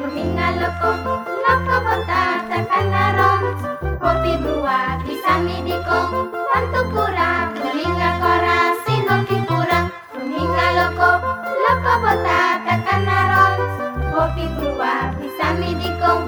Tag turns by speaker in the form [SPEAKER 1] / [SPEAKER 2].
[SPEAKER 1] Luminga loko, loko bota takanaron Kopi buah bisa midikong Tantu pura luminga kora sinoki kura Luminga loko, loko bota takanaron Kopi buah bisa midikong